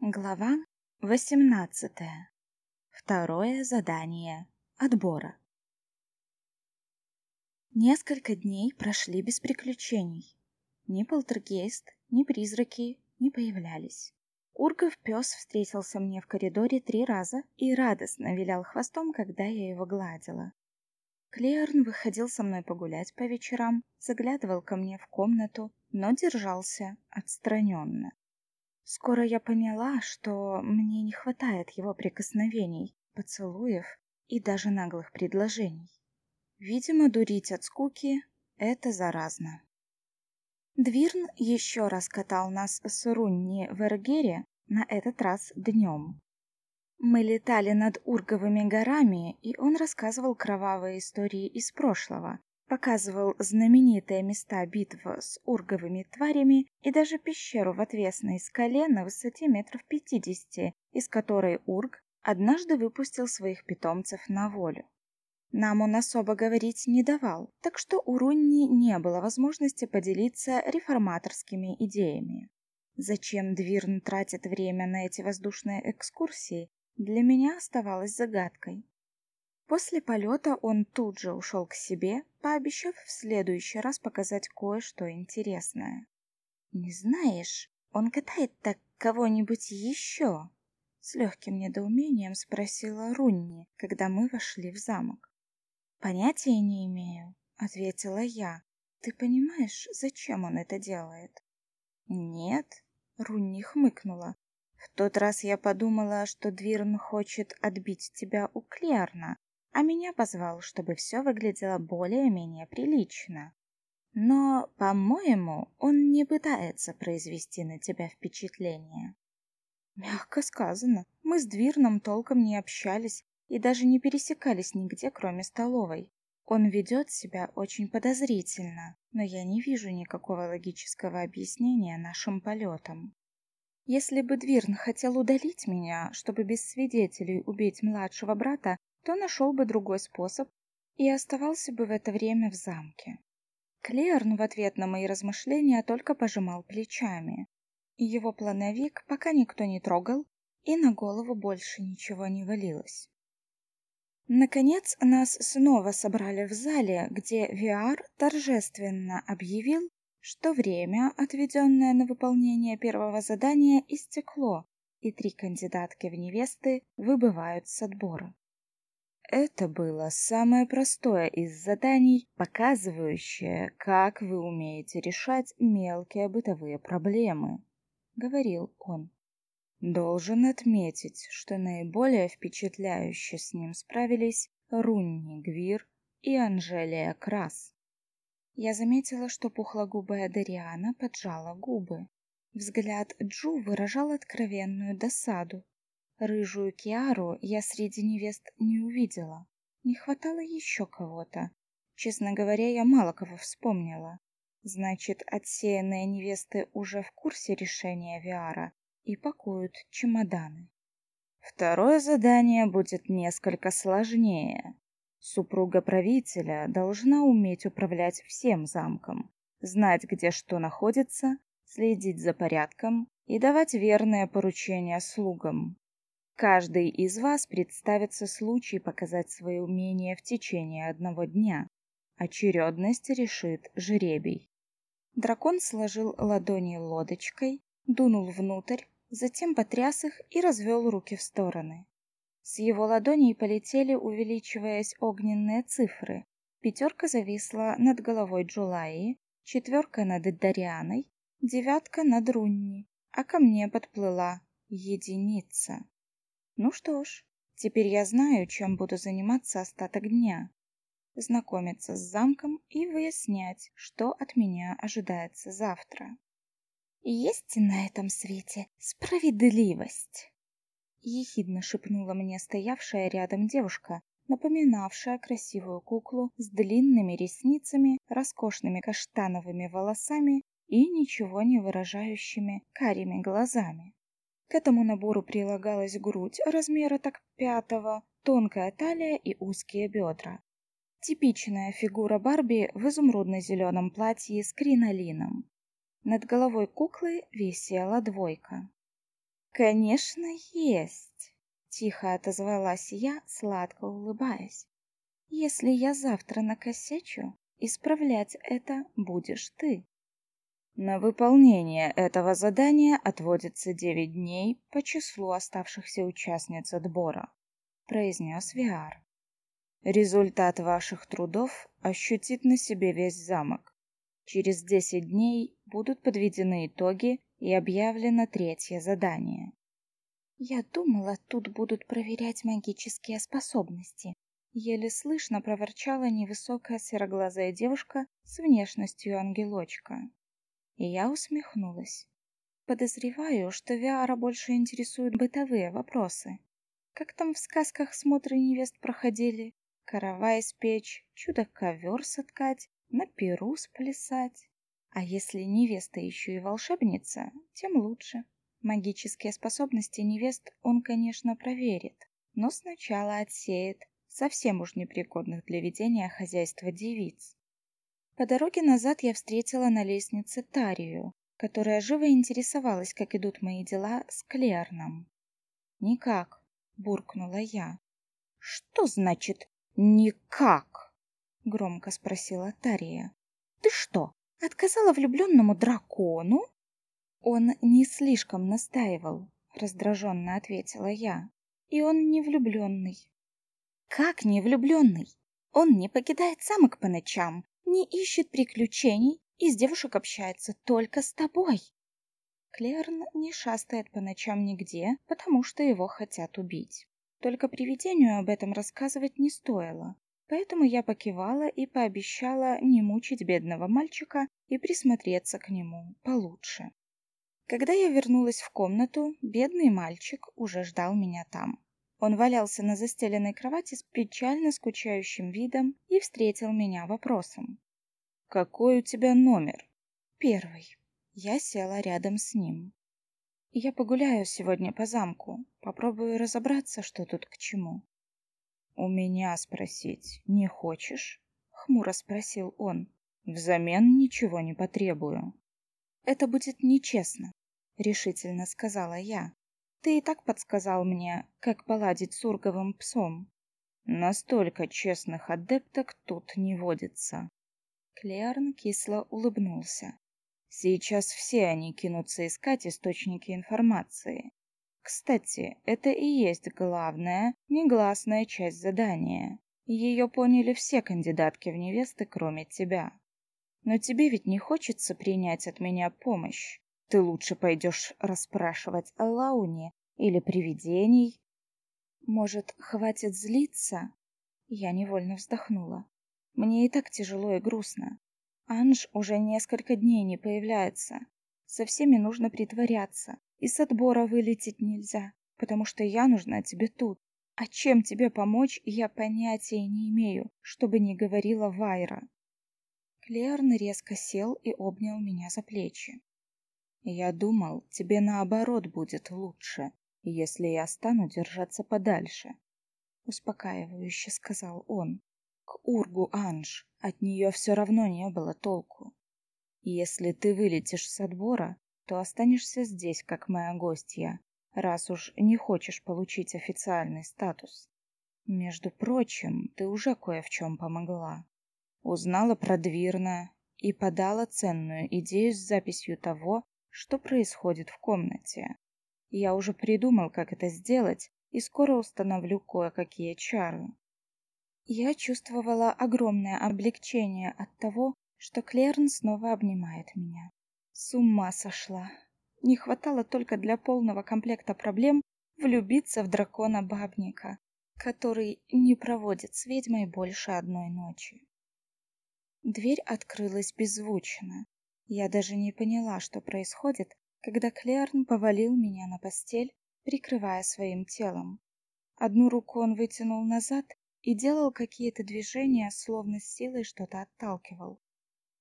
Глава 18. Второе задание отбора. Несколько дней прошли без приключений. Ни полтергейст, ни призраки не появлялись. Ургов пес встретился мне в коридоре три раза и радостно вилял хвостом, когда я его гладила. Клеарн выходил со мной погулять по вечерам, заглядывал ко мне в комнату, но держался отстраненно. Скоро я поняла, что мне не хватает его прикосновений, поцелуев и даже наглых предложений. Видимо, дурить от скуки — это заразно. Двирн еще раз катал нас с Рунни в Эргере, на этот раз днем. Мы летали над Урговыми горами, и он рассказывал кровавые истории из прошлого, показывал знаменитые места битв с урговыми тварями и даже пещеру в отвесной скале на высоте метров пятидесяти, из которой ург однажды выпустил своих питомцев на волю. Нам он особо говорить не давал, так что у Рунни не было возможности поделиться реформаторскими идеями. Зачем Двирн тратит время на эти воздушные экскурсии, для меня оставалось загадкой. После полета он тут же ушел к себе, пообещав в следующий раз показать кое-что интересное. «Не знаешь, он катает так кого-нибудь еще?» С легким недоумением спросила Рунни, когда мы вошли в замок. «Понятия не имею», — ответила я. «Ты понимаешь, зачем он это делает?» «Нет», — Рунни хмыкнула. «В тот раз я подумала, что Двирн хочет отбить тебя у Клерна, а меня позвал, чтобы все выглядело более-менее прилично. Но, по-моему, он не пытается произвести на тебя впечатление. Мягко сказано. Мы с Двирном толком не общались и даже не пересекались нигде, кроме столовой. Он ведет себя очень подозрительно, но я не вижу никакого логического объяснения нашим полетам. Если бы Двирн хотел удалить меня, чтобы без свидетелей убить младшего брата, то нашел бы другой способ и оставался бы в это время в замке. Клеарн в ответ на мои размышления только пожимал плечами. Его плановик пока никто не трогал, и на голову больше ничего не валилось. Наконец нас снова собрали в зале, где Виар торжественно объявил, что время, отведенное на выполнение первого задания, истекло, и три кандидатки в невесты выбывают с отбора. Это было самое простое из заданий, показывающее, как вы умеете решать мелкие бытовые проблемы, говорил он. Должен отметить, что наиболее впечатляюще с ним справились Рунни Гвир и Анжелия Крас. Я заметила, что пухлогубая Дариана поджала губы. Взгляд Джу выражал откровенную досаду. Рыжую Киару я среди невест не увидела. Не хватало еще кого-то. Честно говоря, я мало кого вспомнила. Значит, отсеянные невесты уже в курсе решения Виара и пакуют чемоданы. Второе задание будет несколько сложнее. Супруга правителя должна уметь управлять всем замком, знать, где что находится, следить за порядком и давать верные поручения слугам. Каждый из вас представится случай показать свои умения в течение одного дня. Очередность решит жребий. Дракон сложил ладони лодочкой, дунул внутрь, затем потряс их и развел руки в стороны. С его ладоней полетели, увеличиваясь, огненные цифры. Пятерка зависла над головой Джулаи, четверка над Дарианой, девятка над Рунни, а ко мне подплыла единица. Ну что ж, теперь я знаю, чем буду заниматься остаток дня. Знакомиться с замком и выяснять, что от меня ожидается завтра. Есть на этом свете справедливость. Ехидно шепнула мне стоявшая рядом девушка, напоминавшая красивую куклу с длинными ресницами, роскошными каштановыми волосами и ничего не выражающими карими глазами. К этому набору прилагалась грудь размера так пятого, тонкая талия и узкие бедра. Типичная фигура Барби в изумрудно-зеленом платье с кринолином. Над головой куклы висела двойка. Конечно, есть, тихо отозвалась я, сладко улыбаясь. Если я завтра накосячу, исправлять это будешь ты. На выполнение этого задания отводится девять дней по числу оставшихся участниц отбора, произнес Виар. Результат ваших трудов ощутит на себе весь замок. Через десять дней будут подведены итоги и объявлено третье задание. Я думала, тут будут проверять магические способности. Еле слышно проворчала невысокая сероглазая девушка с внешностью ангелочка. И я усмехнулась. Подозреваю, что Виара больше интересуют бытовые вопросы. Как там в сказках смотры невест проходили? Каравай испечь, чудо-ковер соткать, на перу сплясать. А если невеста еще и волшебница, тем лучше. Магические способности невест он, конечно, проверит, но сначала отсеет совсем уж непригодных для ведения хозяйства девиц. По дороге назад я встретила на лестнице Тарию, которая живо интересовалась, как идут мои дела с Клерном. «Никак», — буркнула я. «Что значит «никак»?» — громко спросила Тария. «Ты что, отказала влюбленному дракону?» «Он не слишком настаивал», — раздраженно ответила я. «И он не влюбленный». «Как не влюбленный? Он не покидает замок по ночам, не ищет приключений и с девушек общается только с тобой». Клерн не шастает по ночам нигде, потому что его хотят убить. Только привидению об этом рассказывать не стоило, поэтому я покивала и пообещала не мучить бедного мальчика и присмотреться к нему получше. Когда я вернулась в комнату, бедный мальчик уже ждал меня там. Он валялся на застеленной кровати с печально скучающим видом и встретил меня вопросом. «Какой у тебя номер?» «Первый». Я села рядом с ним. «Я погуляю сегодня по замку, попробую разобраться, что тут к чему». «У меня спросить не хочешь?» — хмуро спросил он. «Взамен ничего не потребую». «Это будет нечестно решительно сказала я. Ты и так подсказал мне, как поладить с урговым псом. Настолько честных адепток тут не водится. Клеарн кисло улыбнулся. Сейчас все они кинутся искать источники информации. Кстати, это и есть главная, негласная часть задания. Ее поняли все кандидатки в невесты, кроме тебя. Но тебе ведь не хочется принять от меня помощь. Ты лучше пойдешь расспрашивать о Лауне или привидений. Может, хватит злиться? Я невольно вздохнула. Мне и так тяжело и грустно. Анж уже несколько дней не появляется. Со всеми нужно притворяться. И с отбора вылететь нельзя, потому что я нужна тебе тут. А чем тебе помочь, я понятия не имею, чтобы не говорила Вайра. Клеарн резко сел и обнял меня за плечи. Я думал, тебе наоборот будет лучше, если я стану держаться подальше. Успокаивающе сказал он. К Ургу Анж, от нее все равно не было толку. Если ты вылетишь с отбора, то останешься здесь, как моя гостья, раз уж не хочешь получить официальный статус. Между прочим, ты уже кое в чем помогла. Узнала про Двирна и подала ценную идею с записью того, что происходит в комнате. Я уже придумал, как это сделать, и скоро установлю кое-какие чары. Я чувствовала огромное облегчение от того, что Клерн снова обнимает меня. С ума сошла. Не хватало только для полного комплекта проблем влюбиться в дракона-бабника, который не проводит с ведьмой больше одной ночи. Дверь открылась беззвучно, я даже не поняла, что происходит, когда Клерн повалил меня на постель, прикрывая своим телом. Одну руку он вытянул назад и делал какие-то движения, словно с силой что-то отталкивал.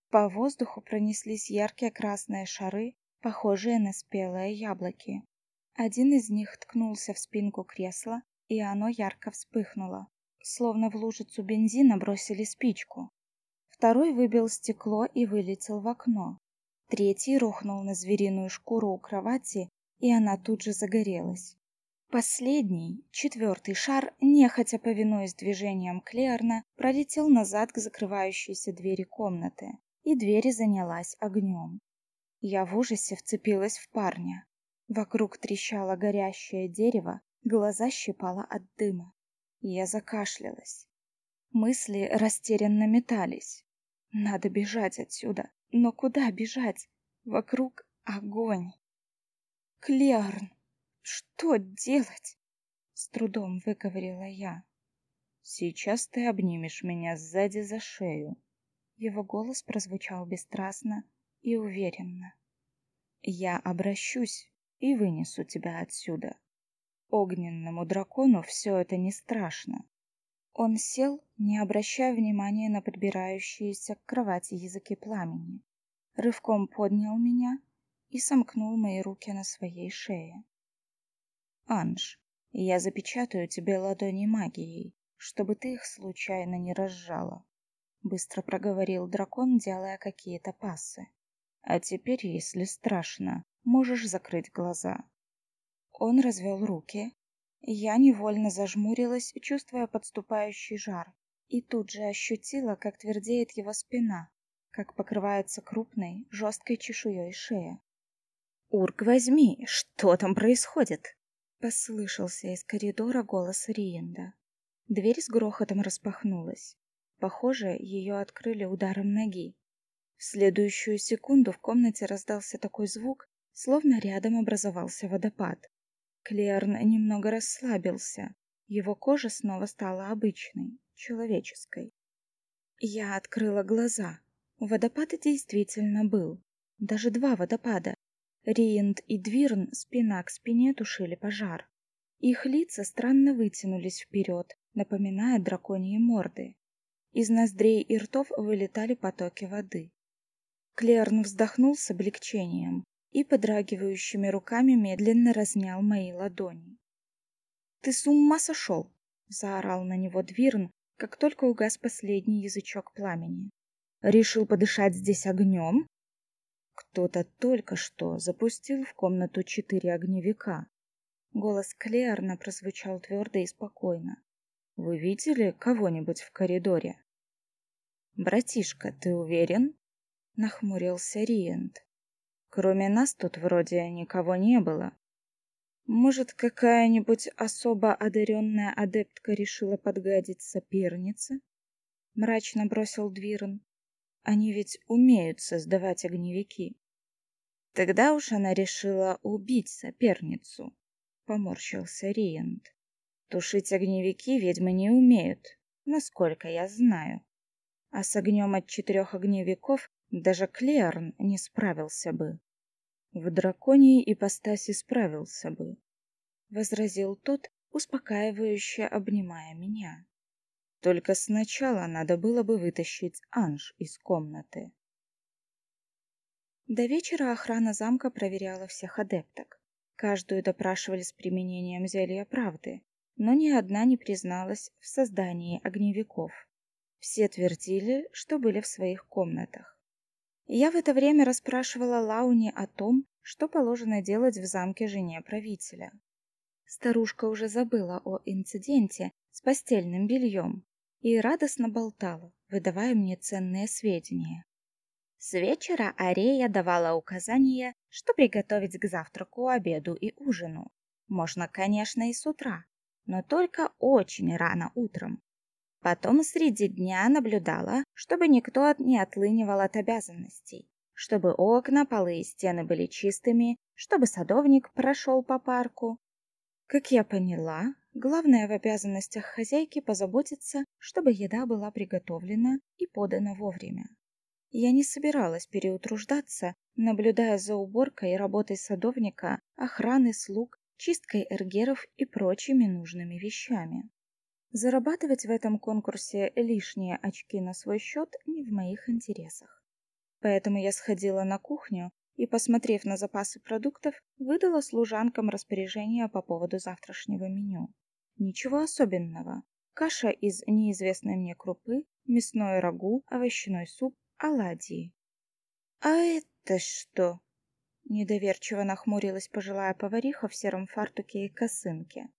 По воздуху пронеслись яркие красные шары, похожие на спелые яблоки. Один из них ткнулся в спинку кресла, и оно ярко вспыхнуло, словно в лужицу бензина бросили спичку. Второй выбил стекло и вылетел в окно. Третий рухнул на звериную шкуру у кровати и она тут же загорелась. Последний, четвертый шар, нехотя повинуясь движениям Клеарна, пролетел назад к закрывающейся двери комнаты, и дверь занялась огнем. Я в ужасе вцепилась в парня. Вокруг трещало горящее дерево, глаза щипало от дыма. Я закашлялась. Мысли растерянно метались. Надо бежать отсюда. Но куда бежать? Вокруг огонь. Клеарн! Что делать? С трудом выговорила я. Сейчас ты обнимешь меня сзади за шею. Его голос прозвучал бесстрастно и уверенно. Я обращусь и вынесу тебя отсюда. Огненному дракону все это не страшно. Он сел, не обращая внимания на подбирающиеся к кровати языки пламени. Рывком поднял меня и сомкнул мои руки на своей шее. Анж, я запечатаю тебе ладони магией, чтобы ты их случайно не разжала. Быстро проговорил дракон, делая какие-то пасы. А теперь, если страшно, можешь закрыть глаза. Он развел руки. Я невольно зажмурилась, чувствуя подступающий жар, и тут же ощутила, как твердеет его спина, как покрывается крупной, жесткой чешуей шея. «Урк, возьми! Что там происходит?» Послышался из коридора голос Риенда. Дверь с грохотом распахнулась. Похоже, ее открыли ударом ноги. В следующую секунду в комнате раздался такой звук, словно рядом образовался водопад. Клерн немного расслабился. Его кожа снова стала обычной, человеческой. Я открыла глаза. Водопад действительно был. Даже два водопада. Риент и Двирн спина к спине тушили пожар. Их лица странно вытянулись вперед, напоминая драконьи морды. Из ноздрей и ртов вылетали потоки воды. Клерн вздохнул с облегчением и подрагивающими руками медленно разнял мои ладони. «Ты с ума сошел!» — заорал на него Двирн, как только угас последний язычок пламени. «Решил подышать здесь огнем?» Кто-то только что запустил в комнату четыре огневика. Голос Клеарна прозвучал твердо и спокойно. Вы видели кого-нибудь в коридоре? Братишка, ты уверен? Нахмурился Риент. Кроме нас тут вроде никого не было. Может, какая-нибудь особо одаренная адептка решила подгадить сопернице? Мрачно бросил Двирн. Они ведь умеют создавать огневики. Тогда уж она решила убить соперницу, поморщился Риент. Тушить огневики ведьмы не умеют, насколько я знаю. А с огнем от четырех огневиков даже Клеарн не справился бы. В драконьей ипостаси справился бы, возразил тот, успокаивающе обнимая меня. Только сначала надо было бы вытащить Анж из комнаты. До вечера охрана замка проверяла всех адепток. Каждую допрашивали с применением зелья правды, но ни одна не призналась в создании огневиков. Все твердили, что были в своих комнатах. Я в это время расспрашивала Лауни о том, что положено делать в замке жене правителя. Старушка уже забыла о инциденте с постельным бельем и радостно болтала, выдавая мне ценные сведения. С вечера Арея давала указания, что приготовить к завтраку, обеду и ужину. Можно, конечно, и с утра, но только очень рано утром. Потом среди дня наблюдала, чтобы никто не отлынивал от обязанностей, чтобы окна, полы и стены были чистыми, чтобы садовник прошел по парку, как я поняла, главное в обязанностях хозяйки позаботиться, чтобы еда была приготовлена и подана вовремя. Я не собиралась переутруждаться, наблюдая за уборкой и работой садовника, охраны слуг, чисткой эргеров и прочими нужными вещами. Зарабатывать в этом конкурсе лишние очки на свой счет не в моих интересах. Поэтому я сходила на кухню и, посмотрев на запасы продуктов, выдала служанкам распоряжение по поводу завтрашнего меню. Ничего особенного. Каша из неизвестной мне крупы, мясной рагу, овощной суп, оладьи. «А это что?» Недоверчиво нахмурилась пожилая повариха в сером фартуке и косынке.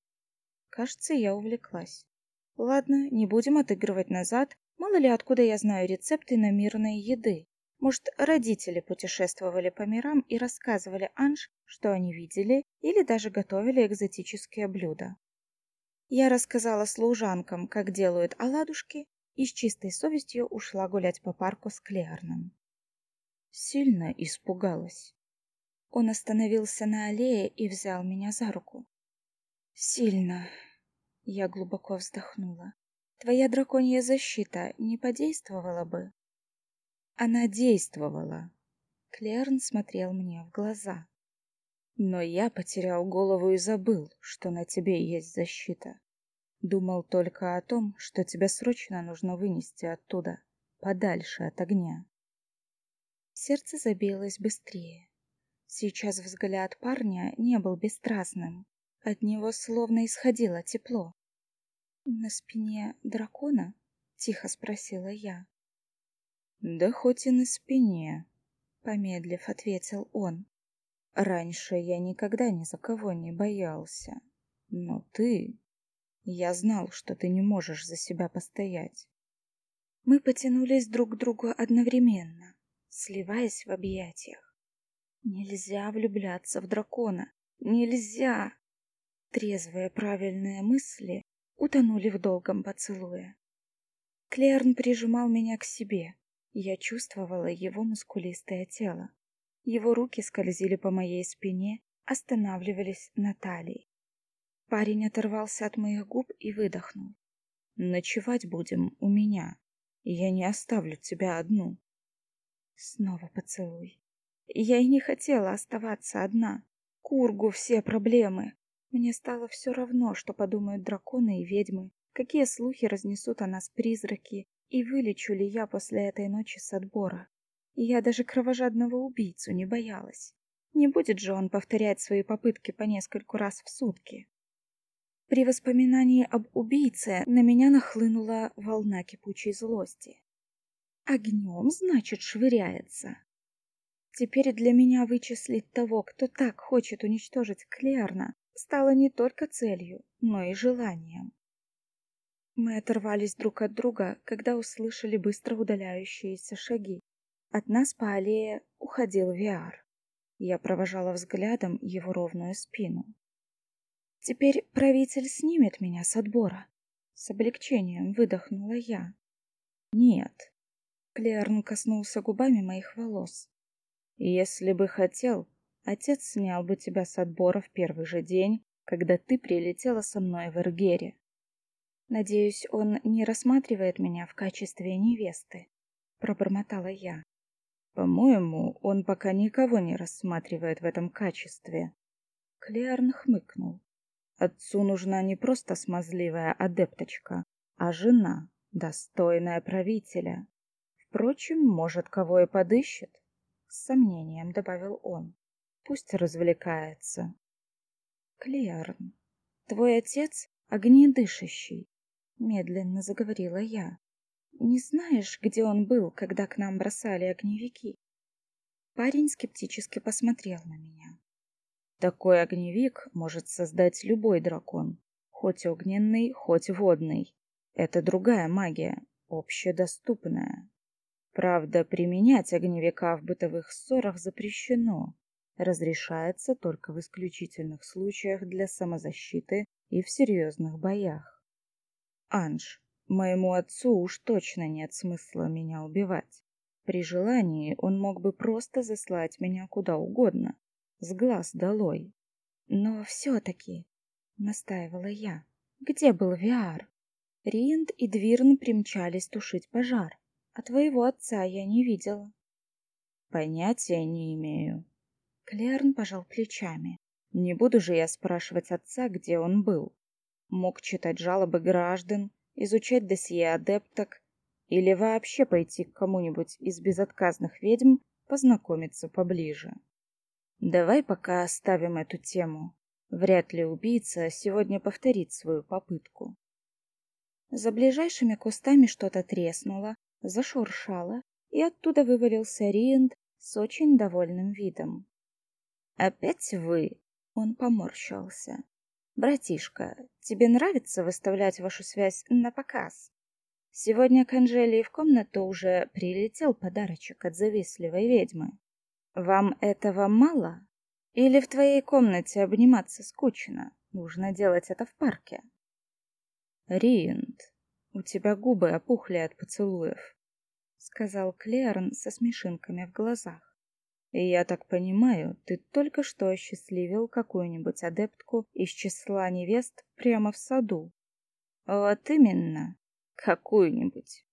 Кажется, я увлеклась. Ладно, не будем отыгрывать назад. Мало ли откуда я знаю рецепты на мирной еды. Может, родители путешествовали по мирам и рассказывали Анж, что они видели, или даже готовили экзотические блюда. Я рассказала служанкам, как делают оладушки, и с чистой совестью ушла гулять по парку с Клеарном. Сильно испугалась. Он остановился на аллее и взял меня за руку. «Сильно!» Я глубоко вздохнула. «Твоя драконья защита не подействовала бы?» Она действовала. Клерн смотрел мне в глаза. Но я потерял голову и забыл, что на тебе есть защита. Думал только о том, что тебя срочно нужно вынести оттуда, подальше от огня. Сердце забилось быстрее. Сейчас взгляд парня не был бесстрастным. От него словно исходило тепло. «На спине дракона?» — тихо спросила я. «Да хоть и на спине», — помедлив ответил он. «Раньше я никогда ни за кого не боялся. Но ты... Я знал, что ты не можешь за себя постоять». Мы потянулись друг к другу одновременно, сливаясь в объятиях. Нельзя влюбляться в дракона. Нельзя! Трезвые правильные мысли утонули в долгом поцелуе. Клерн прижимал меня к себе. Я чувствовала его мускулистое тело. Его руки скользили по моей спине, останавливались на талии. Парень оторвался от моих губ и выдохнул. «Ночевать будем у меня. Я не оставлю тебя одну». Снова поцелуй. Я и не хотела оставаться одна. Кургу все проблемы. Мне стало все равно, что подумают драконы и ведьмы, какие слухи разнесут о нас призраки, и вылечу ли я после этой ночи с отбора. Я даже кровожадного убийцу не боялась. Не будет же он повторять свои попытки по нескольку раз в сутки. При воспоминании об убийце на меня нахлынула волна кипучей злости. Огнем, значит, швыряется. Теперь для меня вычислить того, кто так хочет уничтожить Клеарна, стало не только целью, но и желанием. Мы оторвались друг от друга, когда услышали быстро удаляющиеся шаги. От нас по аллее уходил Виар. Я провожала взглядом его ровную спину. Теперь правитель снимет меня с отбора. С облегчением выдохнула я. Нет. Клеарн коснулся губами моих волос. Если бы хотел, отец снял бы тебя с отбора в первый же день, когда ты прилетела со мной в Эргере. Надеюсь, он не рассматривает меня в качестве невесты, пробормотала я. По-моему, он пока никого не рассматривает в этом качестве. Клеарн хмыкнул. Отцу нужна не просто смазливая адепточка, а жена, достойная правителя. Впрочем, может, кого и подыщет. С сомнением добавил он. Пусть развлекается. Клеарн, твой отец огнедышащий, медленно заговорила я. Не знаешь, где он был, когда к нам бросали огневики? Парень скептически посмотрел на меня. Такой огневик может создать любой дракон, хоть огненный, хоть водный. Это другая магия, общедоступная. Правда, применять огневика в бытовых ссорах запрещено. Разрешается только в исключительных случаях для самозащиты и в серьезных боях. Анж, моему отцу уж точно нет смысла меня убивать. При желании он мог бы просто заслать меня куда угодно, с глаз долой. Но все-таки, настаивала я, где был Виар? Ринд и Двирн примчались тушить пожар а твоего отца я не видела. Понятия не имею. Клерн пожал плечами. Не буду же я спрашивать отца, где он был. Мог читать жалобы граждан, изучать досье адепток или вообще пойти к кому-нибудь из безотказных ведьм познакомиться поближе. Давай пока оставим эту тему. Вряд ли убийца сегодня повторит свою попытку. За ближайшими кустами что-то треснуло, зашуршало, и оттуда вывалился Риент с очень довольным видом. «Опять вы?» Он поморщился. «Братишка, тебе нравится выставлять вашу связь на показ?» Сегодня к Анжелии в комнату уже прилетел подарочек от завистливой ведьмы. Вам этого мало? Или в твоей комнате обниматься скучно? Нужно делать это в парке. Риент, у тебя губы опухли от поцелуев, сказал Клерн со смешинками в глазах. Я так понимаю, ты только что осчастливил какую-нибудь адептку из числа невест прямо в саду. Вот именно. Какую-нибудь.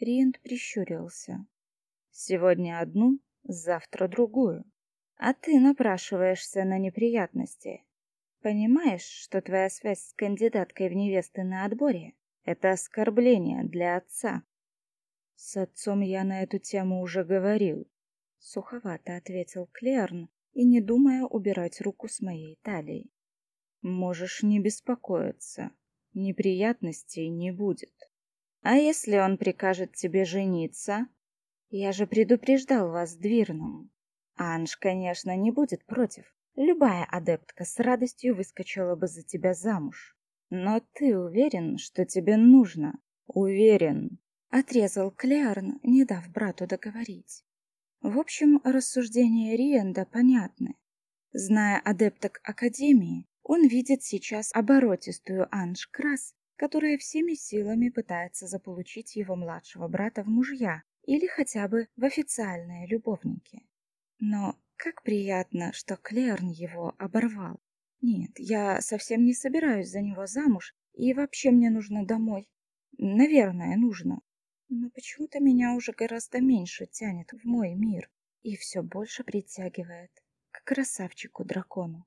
Риент прищурился. Сегодня одну, завтра другую. А ты напрашиваешься на неприятности. Понимаешь, что твоя связь с кандидаткой в невесты на отборе — это оскорбление для отца? С отцом я на эту тему уже говорил. Суховато ответил Клерн и не думая убирать руку с моей талии. Можешь не беспокоиться. Неприятностей не будет. А если он прикажет тебе жениться? Я же предупреждал вас Двирном. Анж, конечно, не будет против. Любая адептка с радостью выскочила бы за тебя замуж. Но ты уверен, что тебе нужно? Уверен. Отрезал Клеарн, не дав брату договорить. В общем, рассуждения Риенда понятны. Зная адепток Академии, он видит сейчас оборотистую Анж Крас которая всеми силами пытается заполучить его младшего брата в мужья или хотя бы в официальные любовники. Но как приятно, что Клерн его оборвал. Нет, я совсем не собираюсь за него замуж, и вообще мне нужно домой. Наверное, нужно. Но почему-то меня уже гораздо меньше тянет в мой мир и все больше притягивает к красавчику-дракону.